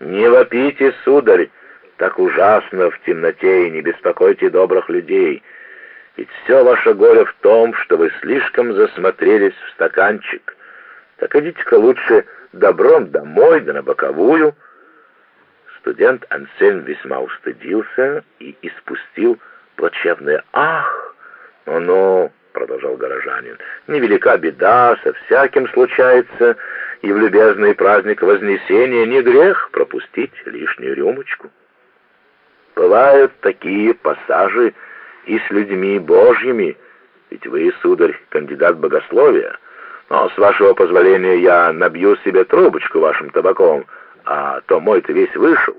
Не вопите, сударь, так ужасно в темноте и не беспокойте добрых людей. Ведь все ваше горе в том, что вы слишком засмотрелись в стаканчик. Так идите-ка лучше добром домой, да на боковую. Студент Ансельм весьма устыдился и испустил плачевное «Ах!» «Ну-ну», — продолжал горожанин, — «невелика беда, со всяким случается, и в любезный праздник Вознесения не грех пропустить лишнюю рюмочку». Бывают такие пассажи и с людьми божьими, ведь вы, сударь, кандидат богословия, но, с вашего позволения, я набью себе трубочку вашим табаком, а то мой-то весь вышел.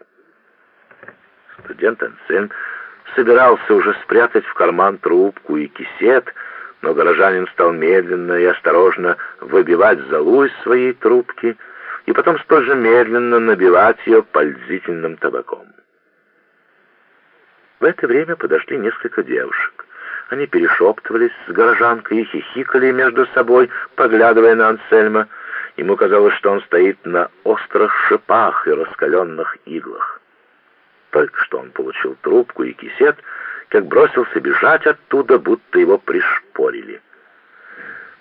Студент Ансен собирался уже спрятать в карман трубку и кисет, но горожанин стал медленно и осторожно выбивать залу из своей трубки и потом столь же медленно набивать ее пользительным табаком. В это время подошли несколько девушек. Они перешептывались с горожанкой и хихикали между собой, поглядывая на Ансельма. Ему казалось, что он стоит на острых шипах и раскаленных иглах. Только что он получил трубку и кисет, как бросился бежать оттуда, будто его пришпорили.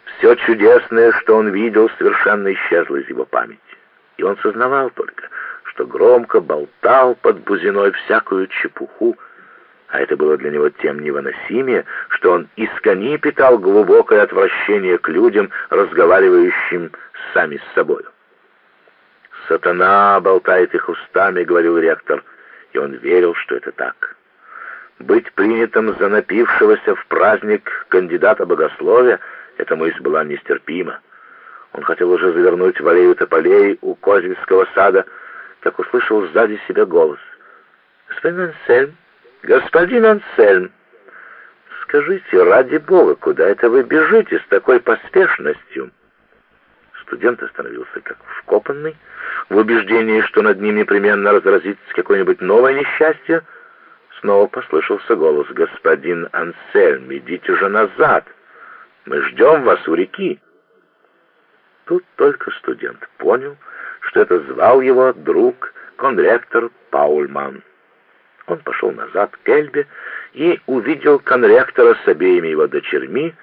Все чудесное, что он видел, совершенно исчезло из его памяти. И он сознавал только, что громко болтал под бузиной всякую чепуху, а это было для него тем невыносимее, что он искони питал глубокое отвращение к людям, разговаривающим сами с собою. «Сатана болтает их устами», — говорил ректор, и он верил, что это так. Быть принятым за напившегося в праздник кандидата богословия эта мысль была нестерпима. Он хотел уже завернуть в аллею тополей у Козельского сада, как услышал сзади себя голос. «Господин Ансельм, «Господин Ансельм, скажите, ради бога, куда это вы бежите с такой поспешностью?» Студент остановился как вкопанный, в убеждении, что над ним непременно разразится какое-нибудь новое несчастье. Снова послышался голос «Господин Ансельм, идите же назад! Мы ждем вас у реки!» Тут только студент понял, что это звал его друг, конректор Паульман. Он пошел назад к Эльбе и увидел конректора с обеими его дочерьми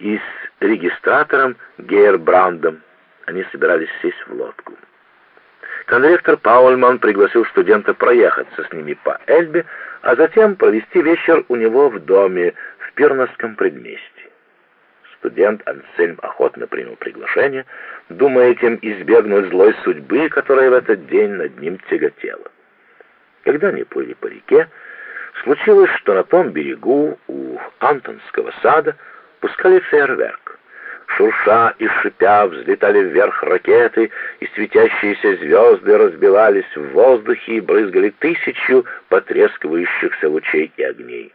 и с регистратором Гейербрандом. Они собирались сесть в лодку. Конректор Паульман пригласил студента проехаться с ними по Эльбе, а затем провести вечер у него в доме в Пирносском предместье. Студент Ансельм охотно принял приглашение, думая этим избегнуть злой судьбы, которая в этот день над ним тяготела. Когда они плыли по реке, случилось, что на том берегу у Антонского сада пускали фейерверк. Шурша и шипя взлетали вверх ракеты, и светящиеся звезды разбивались в воздухе и брызгали тысячу потрескивающихся лучей и огней.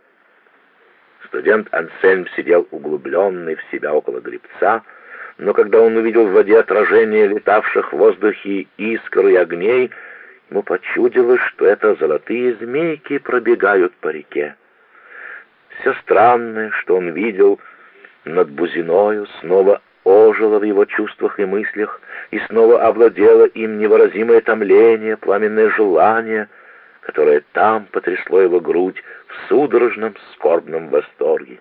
Студент Ансельм сидел углубленный в себя около гребца, но когда он увидел в воде отражение летавших в воздухе искр и огней, Ему почудилось, что это золотые змейки пробегают по реке. Все странное, что он видел над Бузиною, снова ожило в его чувствах и мыслях, и снова овладело им невыразимое томление, пламенное желание, которое там потрясло его грудь в судорожном скорбном восторге.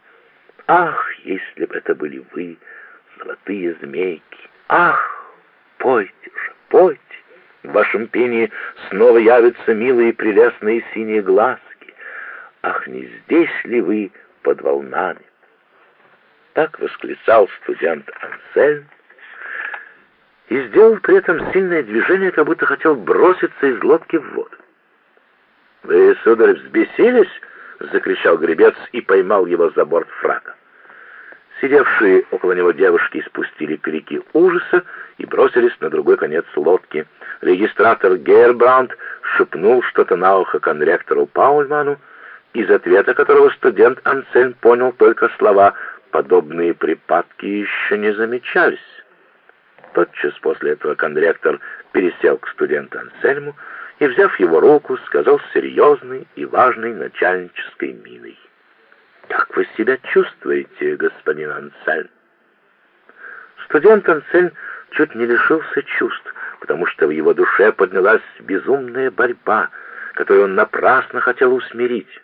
Ах, если бы это были вы, золотые змейки! Ах, пойте же, пойте! В вашем пении снова явятся милые прелестные синие глазки. Ах, не здесь ли вы под волнами? Так восклицал студент Ансельм и сделал при этом сильное движение, как будто хотел броситься из лодки в воду. «Вы, сударь, взбесились?» — закричал гребец и поймал его за борт фрака. Сидевшие около него девушки спустили крики ужаса и бросились на другой конец лодки. Регистратор Гейрбранд шепнул что-то на ухо конректору Паульману, из ответа которого студент Ансельм понял только слова «подобные припадки еще не замечались». Тотчас после этого конректор пересел к студенту Ансельму и, взяв его руку, сказал серьезной и важной начальнической миной. «Как вы себя чувствуете, господин Ансельм?» Студент Ансельм чуть не лишился чувств, потому что в его душе поднялась безумная борьба, которую он напрасно хотел усмирить.